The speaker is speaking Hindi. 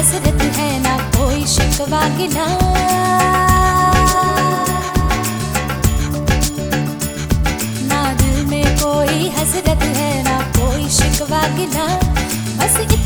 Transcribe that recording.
हसरत है ना कोई शिकवा गिला ना दिल में कोई हसरत है ना कोई शिकवा गिला बस इतना